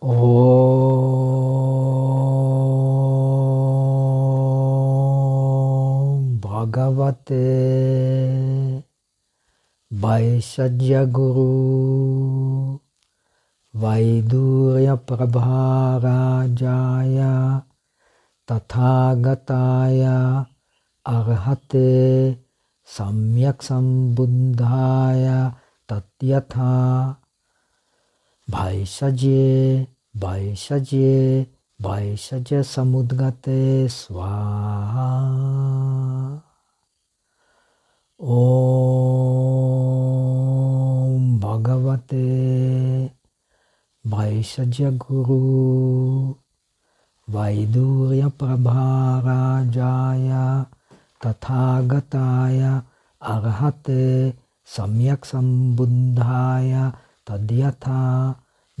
Om Bhagavate Vaisajya Guru Vaidurya Prabharajaya Tathagataya Arhate Samyak Sambuddhaya Tatyatha Vaisajye Vaisajye Vaisajya Samudgate Swaha. Om Bhagavate Vaisajya Guru. Vaidurya Prabharajaya Tathagataya Arhate Samyak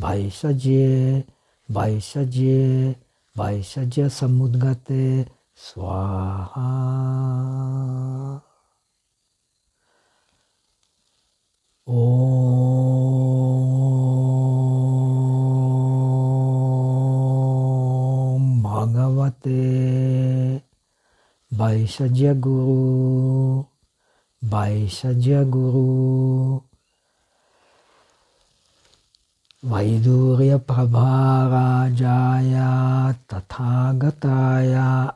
Sambuddhaya Tadyatha Vaisajye Vaisajye Vaisajya Samudgate Swaha Om Bhagavate Vaisajya Guru Vaisajya Guru Vaidurya Prabharajaya Tathagataya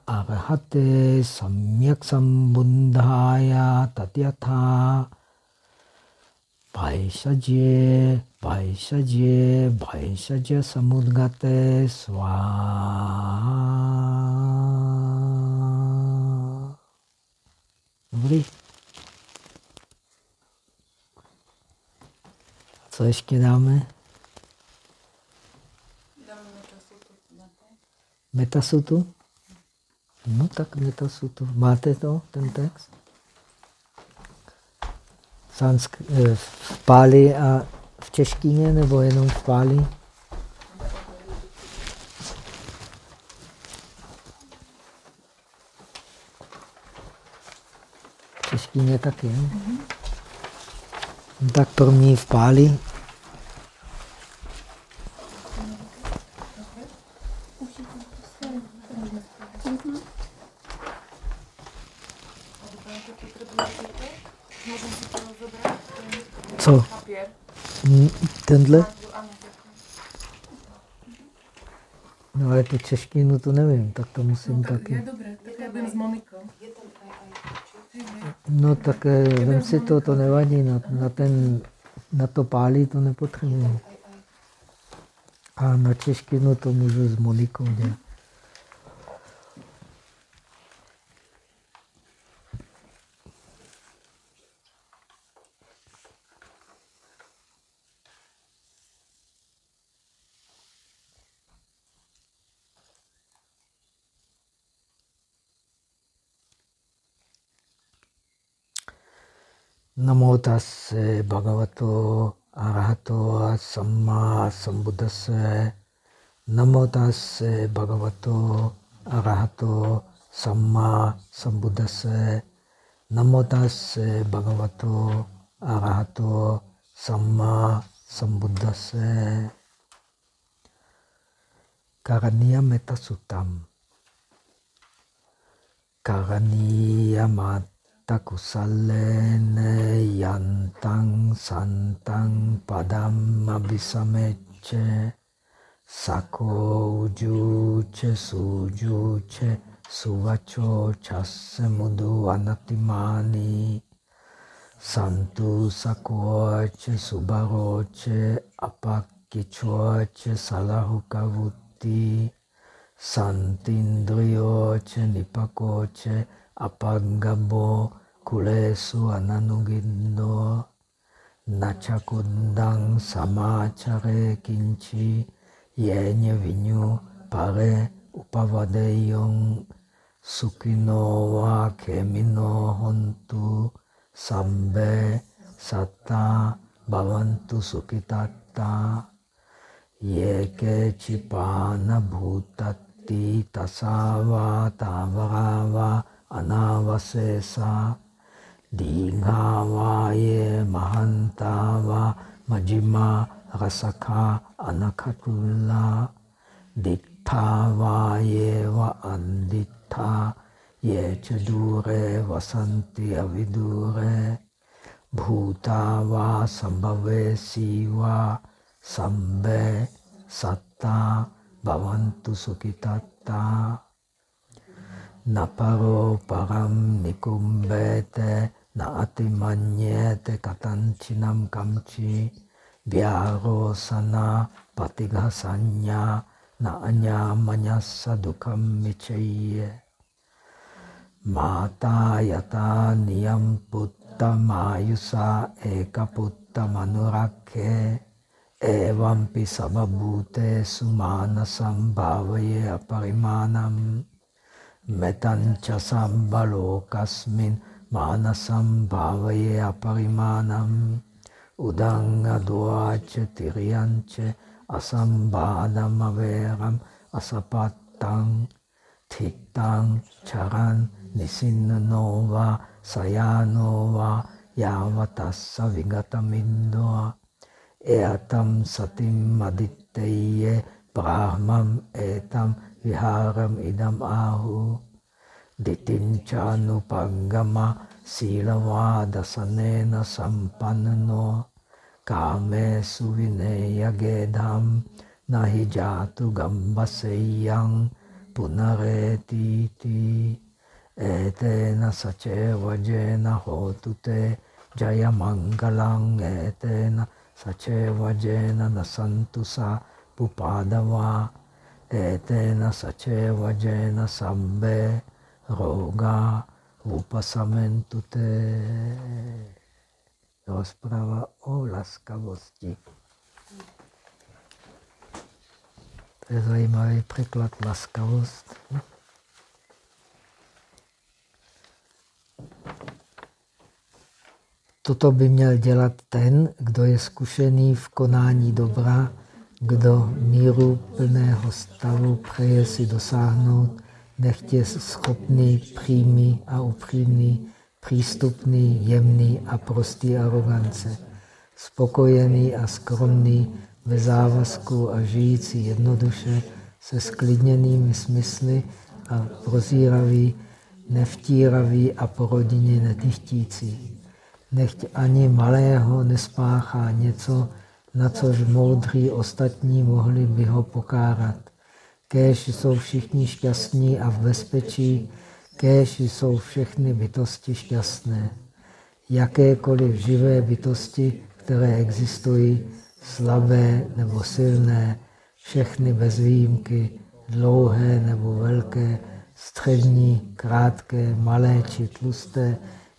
Arhate Samyak Sambuddhaya Tatyatha Vaisajye Vaisajye Vaisajya Samudgate Swaha Dobrý. Co ještě dáme? Metasutu? No tak metasutu. Máte to, ten text? Sansk eh, v Páli a v češtině, nebo jenom v Páli? V češtině taky, ne? No, tak pro mě v Páli. Co? Mm, Tenhle? No ale tu češtinu to nevím, tak to musím Je taky. dobré, tak já s Monikou. No tak eh, vem si to, to nevadí, na, na, ten, na to pálí to nepotřebuji. A na češtinu to můžu s Monikou dělat. Namo tassa bhagavato arahato samma sambuddhassa. Namo tassa bhagavato arahato samma sambuddhassa. Namo tassa bhagavato arahato samma sambuddhassa. Karaniya Metta Suttam. Karaniya Mata අත්ත කුසල්ලන යන්තං සන්තං පදම්ම බිසමෙච්ච සකෝජූච සූජූච සුවචෝ චස්ස මුදු අනතිමානී संतु सकोच सुबहोच अपकिचोच सलहुकवृत्ति संतिन्द्रियोच निपकोच Apagabo Kulesu Ananugindo Nachakundang Samachare Kinchi Yenye Vinyu Pare Upavadeyong Sukino Kemino Hontu Sambe Satta Bhavantu Sukitatta Yeke Chipana Bhutati Tasava Tavarava Anavasesa Dingava Ye Mahantava Majima rasaka anakatula dittava yeva anditta ye dure vasanti avidure bhuta va sambhave siva sambe satta bhavantu sukitatta naparo param nikumbete na atimanyete katanchinam kamchi vyarosana patighasanya na anyamanyasa dukam michaye Mata yata niyam putta mayusa eka putta manurake evampi sababhute sumana sambhavaye aparimanam මෙතංච සම්බලෝකස්මින් මානසම්භාවයේ අපරිමානම් උදං අදවාච තිරියංච අසම්බාධමවේරම් අසපත්තං. තිත්තං චරන් නිසින්න නෝවා සයානෝවා යාවතස්ස විගතමින්දවා. එයතම් සතිම් මදිත්තයියේ ප්‍රාහ්මම් ඒතම් etam viharam idam ahu ditincanupagama silawadasanena sampanno kame suvineya gedham nahi jatu gambaseyang punaretiti etena saceva jena hotute jaya mangalang etena saceva jena nasantusa pupadava etena saceva jena sambe roga upasamentute. Rozprava o laskavosti. To je zajímavý překlad laskavost. Toto by měl dělat ten, kdo je zkušený v konání dobra, kdo míru plného stavu přeje si dosáhnout, nechtě schopný, přímý a upřímný, přístupný, jemný a prostý arogance, spokojený a skromný, ve závazku a žijící jednoduše se sklidněnými smysly a prozíravý, nevtíravý a po rodině netychtící. Nechť ani malého nespáchá něco, na což moudří ostatní mohli by ho pokárat. Kéž jsou všichni šťastní a v bezpečí, kéž jsou všechny bytosti šťastné. Jakékoliv živé bytosti, které existují, slabé nebo silné, všechny bez výjimky, dlouhé nebo velké, střední, krátké, malé či tlusté,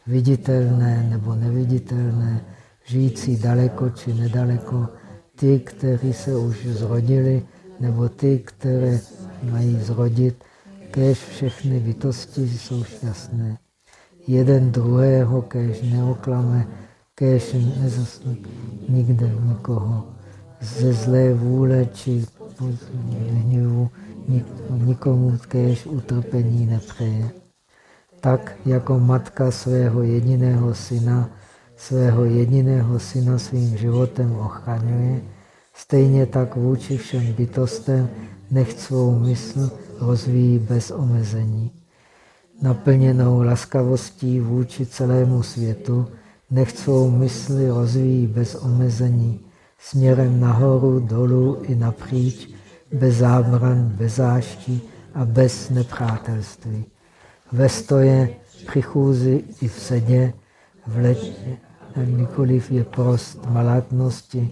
viditelné nebo neviditelné, žijící daleko či nedaleko, ty, kteří se už zrodili, nebo ty, které mají zrodit, kež všechny bytosti jsou šťastné. Jeden druhého kež neoklame, kež nezasne nikde nikoho ze zlé vůle či hněvu, nikomu kež utrpení nepřeje. Tak jako matka svého jediného syna, svého jediného syna svým životem ochraňuje, stejně tak vůči všem bytostem nech svou mysl rozvíjí bez omezení. Naplněnou laskavostí vůči celému světu, nech svou mysli rozvíjí bez omezení, směrem nahoru, dolů i napříč, bez zábran, bez záští a bez nepřátelství. Ve stoje, při chůzi i v sedě, v letě, nikoliv je prost malátnosti,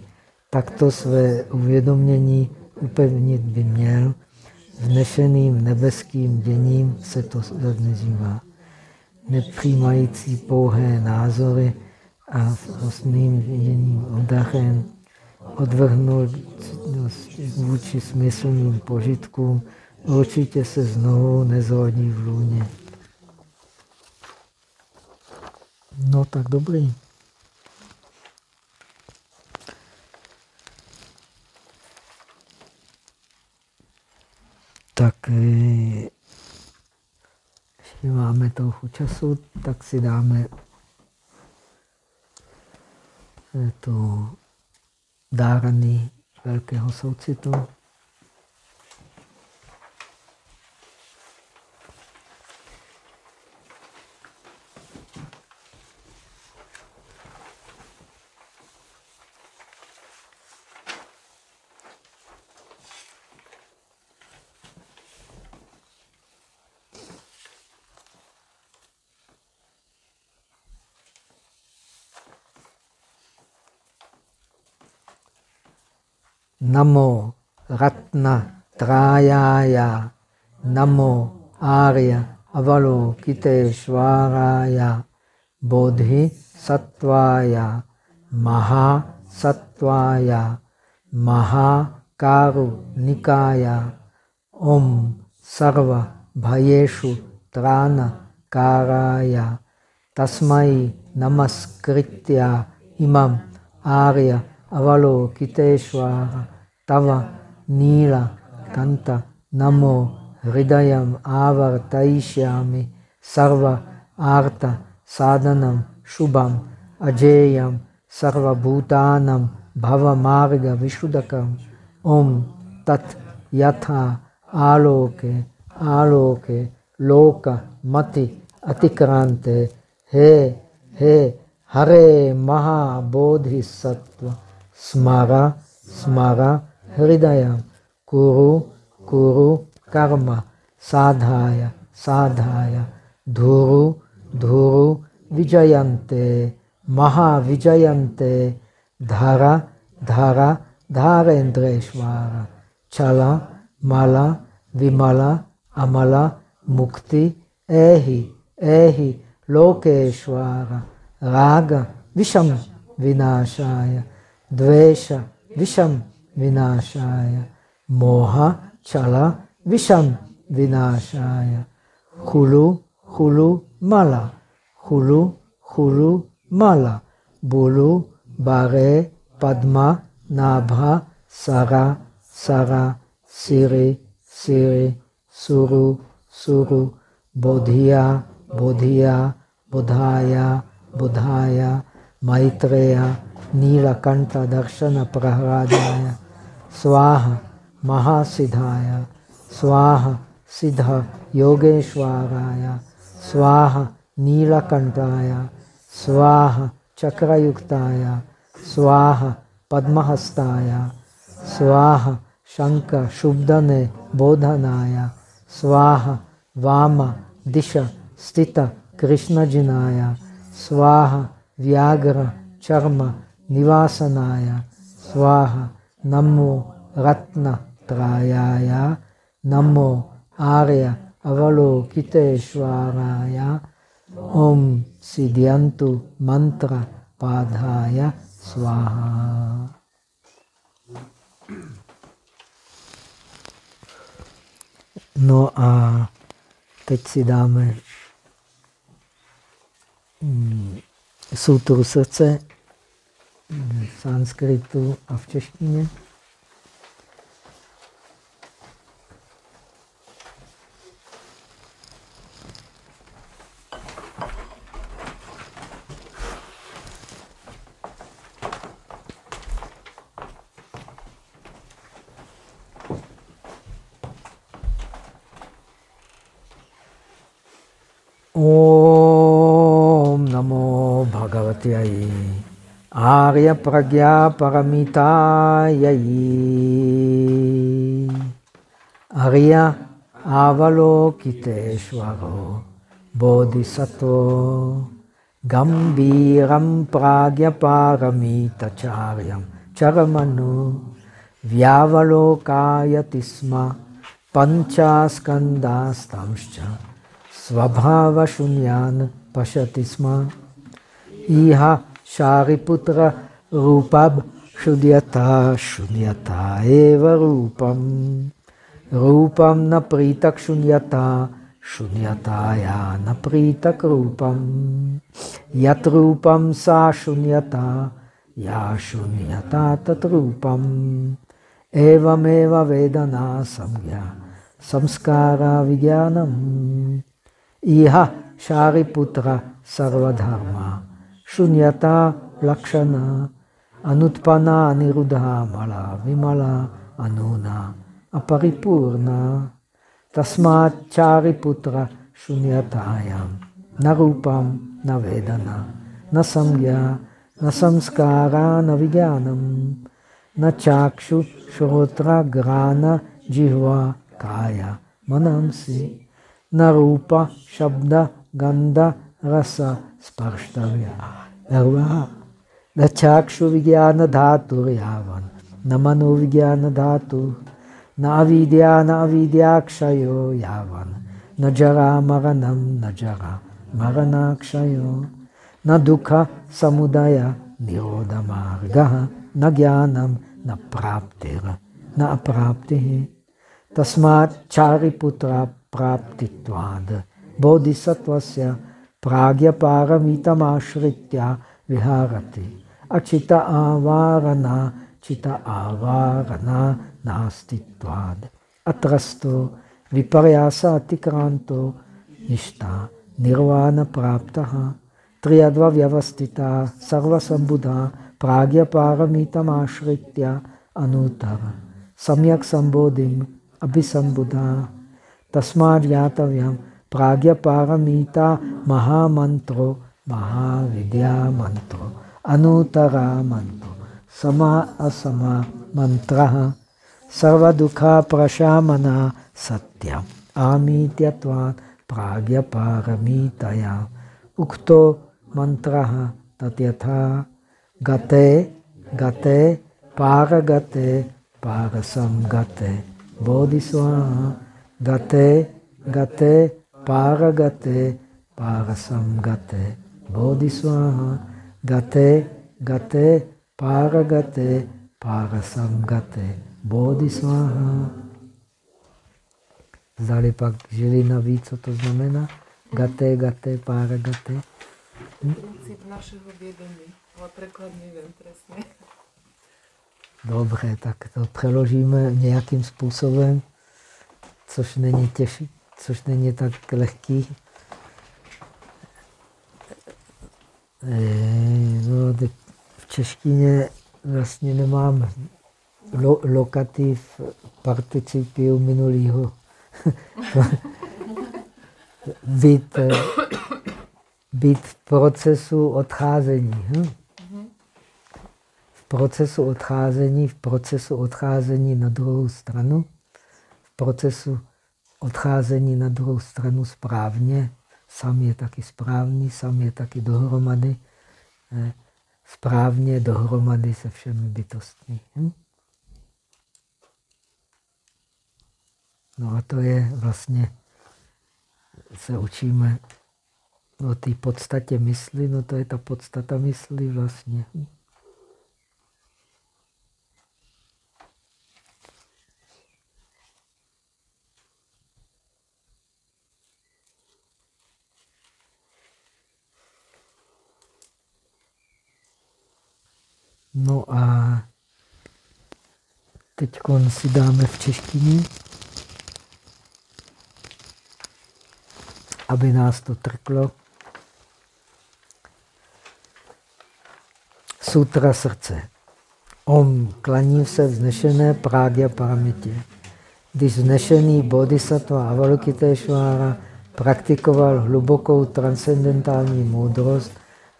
takto své uvědomění upevnit by měl, vnešeným nebeským děním se to nazývá. Nepřijímající pouhé názory a vlastním viděním oddachem odvrhnul vůči smyslným požitkům, určitě se znovu nezrodí v lůně. No tak dobrý. Tak eh, ještě máme trochu času, tak si dáme to dáraný velkého soucitu. Namo Ratna Trayaya. Namo Arya Avalokiteshvaraya Bodhi Sattvaya Maha Sattvaya Maha Karu Nikaya. Om Sarva Bhayeshu Trana Karaya तव नील कंत नमो हृदय आवर्तयिष्यामि सर्व आर्त साधनम शुभम अजेयम सर्वभूतानम भवमार्ग विशुदकम ओम तत् यथा आलोके आलोके लोक मति अतिक्रांत हे हे हरे महाबोधि सत्व स्मारा स्मारा हृदयम कुरु कुरु कर्म, साधाय साधाय, धुरु धुरु विजयन्ते, महाविजयन्ते, धर धर, धारेन्द्रेश्वर छल मल, विमल, अमल, मुक्ति, एहि एहि, लोकेश्वर, राग, विषम, विनाशाय, द्वेष, विषम विनाशाय। मोह छल विषम, विनाशाय। हुलु हुलु, माला। हुलु हुलु, माला। बोलु बागे पद्मा, नाभा सगा सगा सिरे सिरे, सुरु सुरु। बोधिया बोधिया, बुधाया बुधाया। मैत्रेया नीलकंठ दर्शन प्रहरादाया स्वाहा महासिद्धाय, स्वाह सिद्ध योगेश्वराय, स्वाहा नीलकंठाय स्वाहा चक्रयुक्ताय, स्वाह पद्महस्ताय, स्वाह शंख शुभदने बोधनाय, स्वाह वाम दिश स्थित कृष्णजिनाय, स्वाहा व्याघ्र चर्म निवासनाय, स्वाहा Namo Ratna Trayaya, Namo Arya Avalokiteshvaraya, Om Siddhantu Mantra Padhaya Swaha. No a teď si dáme mm, sutru srdce v sanskritu a v češtině. Om namo bhagavati. Arya Pragya Paramitayayi Arya Avalokiteshvaro Bodhisattva Gambiram Pragya Paramitacharyam Charamanu Vyavalokayatisma Panchaskandastamscha Svabhava Shunyan Pashatisma Iha Shariputra Rupab Shudyata Shunyata Eva Rupam. Rupam Napritak Shunyata Shunyata Ya Napritak Rupam. Yat Rupam Sa Shunyata Ya Shunyata Tat Rupam. Evameva Vedana Samgya Samskara Vijnanam Iha Shariputra Sarvadharma Shunyata Lakshana Anutpana anirudha mala vimala anuna aparipurna tasmat chariputra shunyatayam narupam navedana nasamya nasamskara navijnanam na chakshu shrotra grana jihva kaya manamsi na rupa shabda ganda rasa स्पर्शतव्या। सर्वा न चाक्षुविज्ञान धातु यावन, न मनोविज्ञान धातु, न अविद्या, न अविद्याक्षयो यावन। न जरा मरणम न जरा मरणाक्षयो। न दुख, समुदय निरोध मार्ग न ज्ञानम न प्राप्ति, न अप्राप्ति। तस्मा चारिपुत्र प्राप्तिवाद बोधिसत्वस्य प्राज्ञपारमितमाश्रित्य विहारति। अचित आवारना, चित आवारना नास्तित्वाद् अत्रस्तो विपर्यास अतिक्रांतो निष्ठा निर्वाण प्राप्त त्रियद्व व्यवस्थिता सर्वसंबुधा प्राज्ञपारमितमाश्रित्य अनूतर। सम्यक् सम्बोधिम् अभिसंबुधा तस्मात् ज्ञातव्यम् प्राज्ञपारमीता महामंत्रो महाविद्या मंत्रो अनुतरा मंत्रो समा असमा मंत्र सर्वदुखा प्रशामना सत्यम आमीत्यवान प्राज्ञपारमीतया। उक्तो मंत्र तथ्यथा गते गते, पारगते, पारसंगते। बोधिस्वा गते गते gate gate paragate parasamgate bodhiswaha gate gate paragate parasamgate bodhiswaha Zdali pak Žilina ví, co to znamená? Gate, gate, paragate. Hm? Princip našeho vědomí, ale překlad nevím přesně. Dobře, tak to přeložíme nějakým způsobem, což není těžší, což není tak lehký. Eh, no, v češtině vlastně nemám lo, lokativ participiu minulého. být, být v procesu odcházení. Hm? V procesu odcházení, v procesu odcházení na druhou stranu, v procesu odcházení na druhou stranu správně, sam je taky správný, sam je taky dohromady, eh, správně dohromady se všemi bytostmi. Hm? No a to je vlastně, se učíme o té podstatě mysli, no to je ta podstata mysli vlastně. Hm? No a teď si dáme v češtině, aby nás to trklo. Sutra srdce. Om, klaním se vznešené prágya paramitě. Když vznešený bodhisattva Avalokiteshvara praktikoval hlubokou transcendentální moudrost,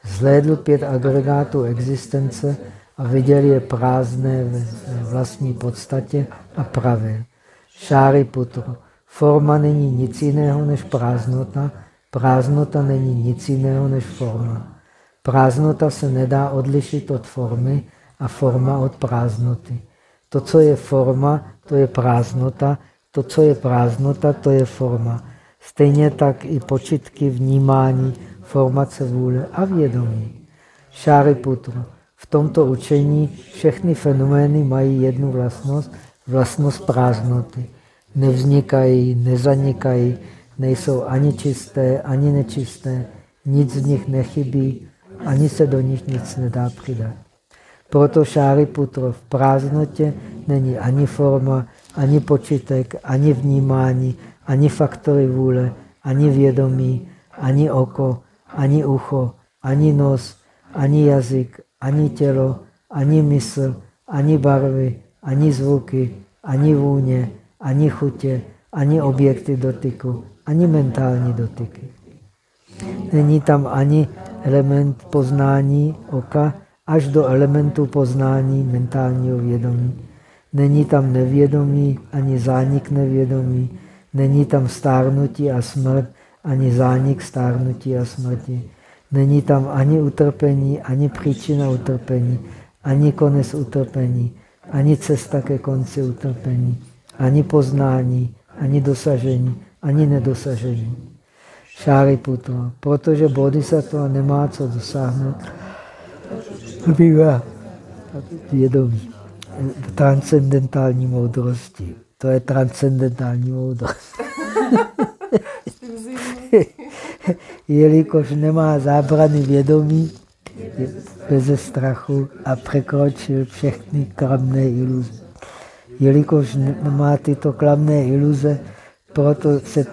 zhlédl pět agregátů existence a viděl je prázdné ve vlastní podstatě a pravé. Šáry putro. Forma není nic jiného než prázdnota, prázdnota není nic jiného než forma. Prázdnota se nedá odlišit od formy a forma od prázdnoty. To, co je forma, to je prázdnota, to, co je prázdnota, to je forma. Stejně tak i počitky, vnímání, formace vůle a vědomí. Šáry putro. V tomto učení všechny fenomény mají jednu vlastnost, vlastnost prázdnoty. Nevznikají, nezanikají, nejsou ani čisté, ani nečisté, nic z nich nechybí, ani se do nich nic nedá přidat. Proto Šáriputro v prázdnotě není ani forma, ani počítek, ani vnímání, ani faktory vůle, ani vědomí, ani oko, ani ucho, ani nos, ani jazyk, ani tělo, ani mysl, ani barvy, ani zvuky, ani vůně, ani chutě, ani objekty dotyku, ani mentální dotyky. Není tam ani element poznání oka, až do elementu poznání mentálního vědomí. Není tam nevědomí, ani zánik nevědomí. Není tam stárnutí a smrt, ani zánik stárnutí a smrti. Není tam ani utrpení, ani příčina utrpení, ani konec utrpení, ani cesta ke konci utrpení, ani poznání, ani dosažení, ani nedosažení. Šáriputro, protože bodhisattva nemá co dosáhnout, bývá vědomí transcendentální moudrosti. To je transcendentální moudrost. Jelikož nemá zábrany vědomí, bez strachu a překročil všechny klamné iluze. Jelikož nemá tyto klamné iluze, proto se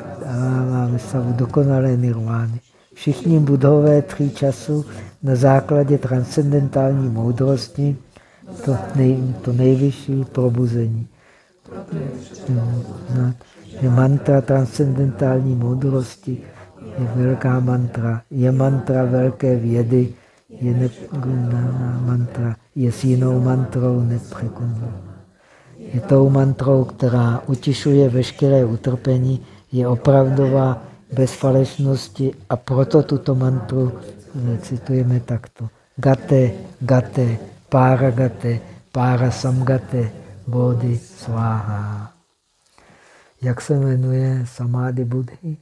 máme stavu dokonalé nirvány. Všichni budové tři času na základě transcendentální moudrosti to, nej, to nejvyšší probuzení. Mantra transcendentální moudrosti, je velká mantra, je mantra velké vědy, je nepřekonná mantra, je s jinou mantrou nepřekonná. Je tou mantrou, která utišuje veškeré utrpení, je opravdová bez falešnosti a proto tuto mantru eh, citujeme takto. Gate, gate, Páragate, Párasamgate, Bodhi Sváha. Jak se jmenuje samády Budhy?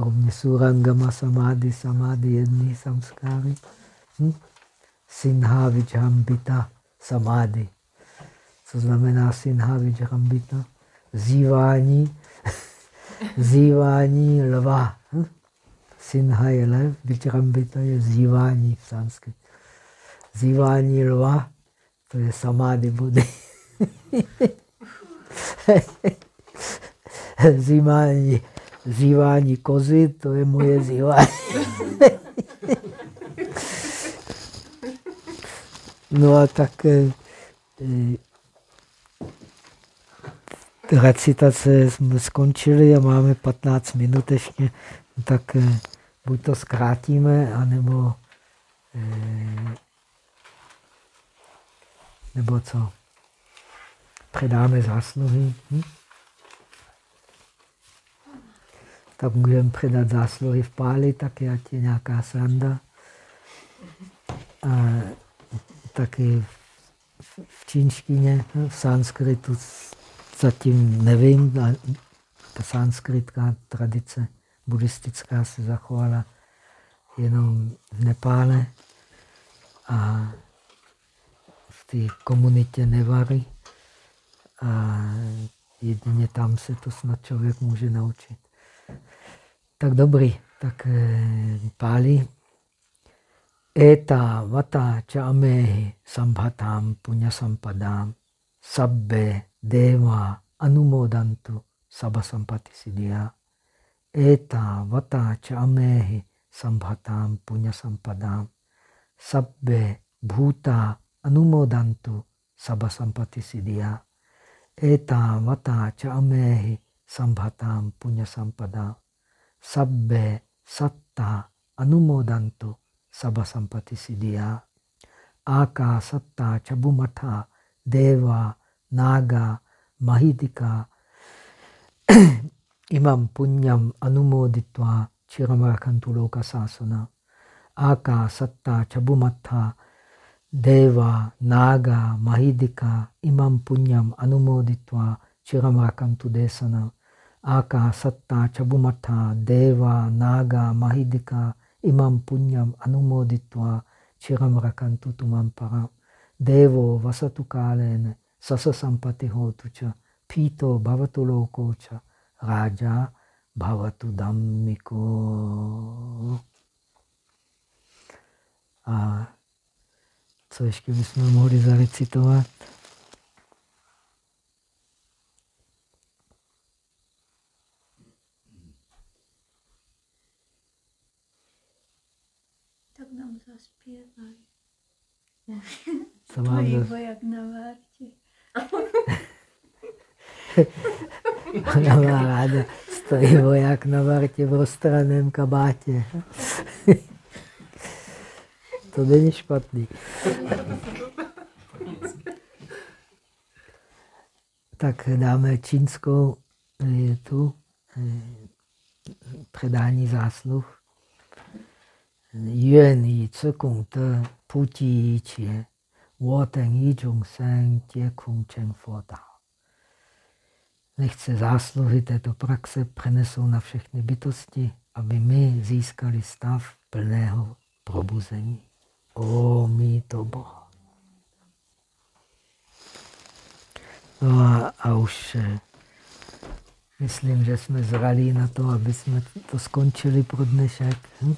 Kromě Surangama samády, samády jedný samskáry. Hm? Sinha Vijhambita samády. Co znamená Sinha Vijhambita? Zývání, zývání lva. Hm? Sinha je lev, Vijhambita je zývání v sanskritu zývání lva, to je samády Budy. zývání, zývání kozy, to je moje zývání. no a tak eh, recitace jsme skončili a máme 15 minut ještě, tak eh, buď to zkrátíme, anebo eh, nebo co? Předáme zásluhy. Hm? Tak můžeme předat zásluhy v páli, tak je je nějaká sranda. A taky v čínštině, v sanskritu zatím nevím, ta sanskritská tradice buddhistická se zachovala jenom v Nepále. A té komunitě Nevary a jedině tam se to snad člověk může naučit. Tak dobrý, tak e, páli. Eta vata chamehi sambhatam punya sampadam sabbe deva anumodantu sabha sampati siddhya. Eta vata chamehi sambhatam punya sampadam sabbe bhuta anumodantu sabha sampati siddhya eta vata cha amehi sambhatam punya sampada sabbe satta anumodantu sabha sampati siddhya aka satta chabumatha deva naga mahidika imam punyam anumoditva chiramarakantu loka sasana aka satta chabumatha Deva, Naga, Mahidika, Imam Punyam, Anumoditva, Chiramrakantu Desana, Aka, Satta, Chabumatha, Deva, Naga, Mahidika, Imam Punyam, Anumoditva, Chiramrakantu Tumampara, Devo, Vasatu Kalene, Sasa Sampati Hotucha, Pito, Bhavatu Lokocha, Raja, Bhavatu Dhammiko. A co ještě bychom mohli zarecitovat? Co mám za... jak na vartě, Ona má ráda, stojí voják na vartě v roztraném kabátě. to není špatný. tak dáme čínskou tu předání zásluh. Yuan yi, co. 普济一切，我等一众生皆空成佛道。Nechce zásluhy této praxe přenesou na všechny bytosti, aby my získali stav plného probuzení. O mý to Boha. No a, a už eh, myslím, že jsme zralí na to, aby jsme to skončili pro dnešek. Hm?